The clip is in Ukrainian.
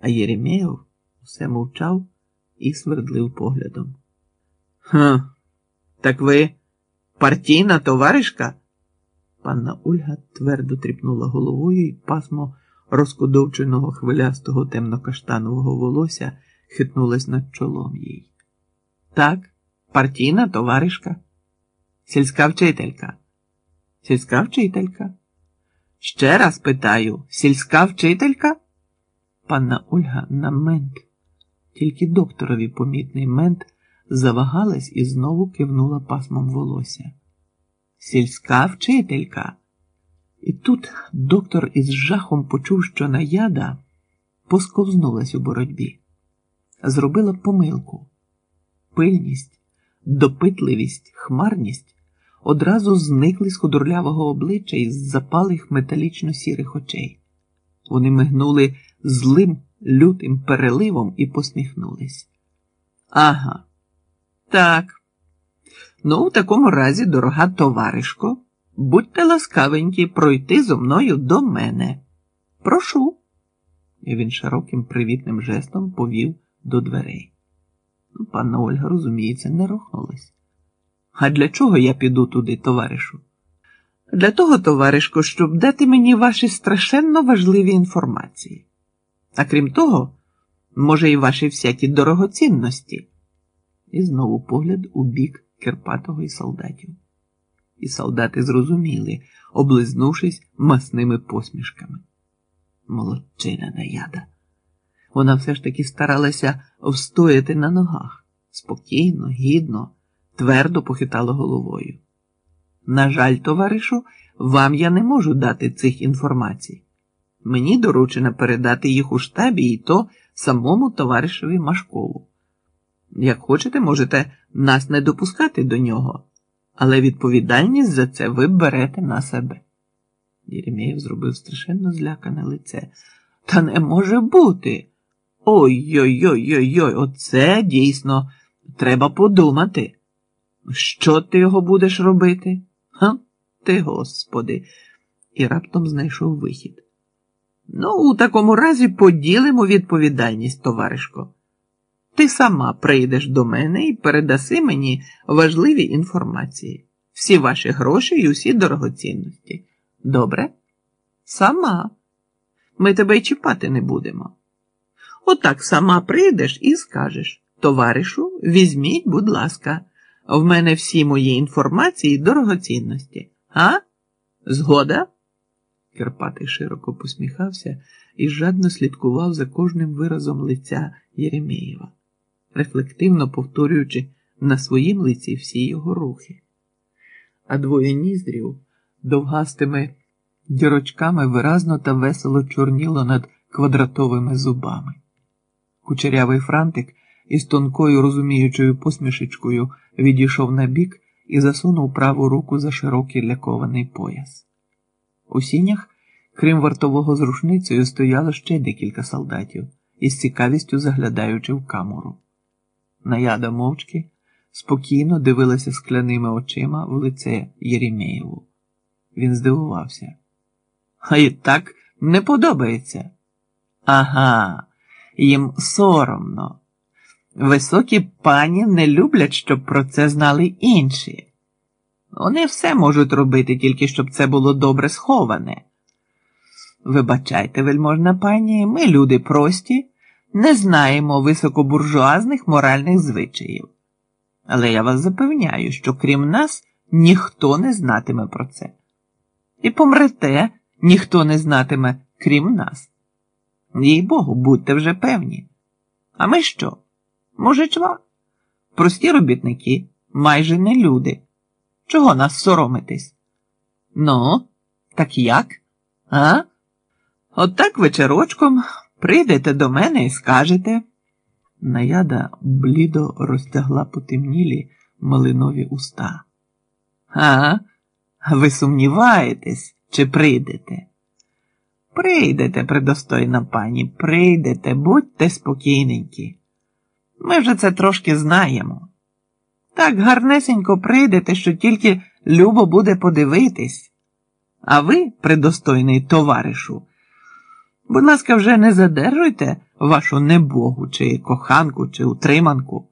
А Єремєєв все мовчав і свердлив поглядом. Хм, так ви партійна товаришка? Панна Ольга твердо тріпнула головою і пасмо розкудовченого хвилястого темно-каштанового волосся хитнулось над чолом їй. Так, партійна товаришка, сільська вчителька. Сільська вчителька. Ще раз питаю, сільська вчителька? Панна Ольга на мент, тільки докторові помітний мент, завагалась і знову кивнула пасмом волосся. Сільська вчителька. І тут доктор із жахом почув, що наяда посковзнулась у боротьбі, зробила помилку. Пильність, допитливість, хмарність одразу зникли з худорлявого обличчя і з запалих металічно сірих очей. Вони мигнули злим лютим переливом і посміхнулись. Ага, так. Ну, в такому разі, дорога товаришко, будьте ласкавенькі пройти зо мною до мене. Прошу. І він широким привітним жестом повів до дверей. Ну, Панна Ольга, розуміється, не рухнулась. А для чого я піду туди, товаришу? Для того, товаришко, щоб дати мені ваші страшенно важливі інформації. А крім того, може, і ваші всякі дорогоцінності. І знову погляд у бік Керпатого і солдатів. І солдати зрозуміли, облизнувшись масними посмішками. Молодчина наяда. Вона все ж таки старалася встояти на ногах спокійно, гідно, твердо похитала головою. На жаль, товаришу, вам я не можу дати цих інформацій. Мені доручено передати їх у штабі і то самому товаришеві Машкову. Як хочете, можете нас не допускати до нього, але відповідальність за це ви берете на себе. Єремєєв зробив страшенно злякане лице. Та не може бути. Ой-ой-ой, ой оце дійсно треба подумати. Що ти його будеш робити? Ха? Ти, господи, і раптом знайшов вихід. Ну, у такому разі поділимо відповідальність, товаришко. Ти сама прийдеш до мене і передаси мені важливі інформації, всі ваші гроші і усі дорогоцінності. Добре? Сама. Ми тебе й чіпати не будемо. Отак сама прийдеш і скажеш товаришу, візьміть, будь ласка, в мене всі мої інформації і дорогоцінності. А? Згода? Карпатий широко посміхався і жадно слідкував за кожним виразом лиця Єремєєва, рефлективно повторюючи на своїм лиці всі його рухи. А двоє ніздрів довгастими дірочками виразно та весело чорніло над квадратовими зубами. Кучерявий франтик із тонкою розуміючою посмішечкою відійшов на бік і засунув праву руку за широкий лякований пояс. У сінях, крім вартового з рушницею, стояло ще декілька солдатів, із цікавістю заглядаючи в камеру. Наяда мовчки спокійно дивилася скляними очима в лице Єремєєву. Він здивувався. А і так не подобається. Ага, їм соромно. Високі пані не люблять, щоб про це знали інші. Вони все можуть робити, тільки щоб це було добре сховане. Вибачайте, вельможна пані, ми, люди прості, не знаємо високобуржуазних моральних звичаїв. Але я вас запевняю, що крім нас ніхто не знатиме про це. І помрете, ніхто не знатиме, крім нас. Їй Богу, будьте вже певні. А ми що? Мужичва? Прості робітники, майже не люди. Чого нас соромитись? Ну, так як? А? От так вечорочком прийдете до мене і скажете. Наяда блідо розтягла потемнілі малинові уста. А, ви сумніваєтесь, чи прийдете? Прийдете, предостойна пані, прийдете, будьте спокійненькі. Ми вже це трошки знаємо. Так гарнесенько прийдете, що тільки любо буде подивитись. А ви, предостойний товаришу, Будь ласка, вже не задержуйте вашу небогу, чи коханку, чи утриманку.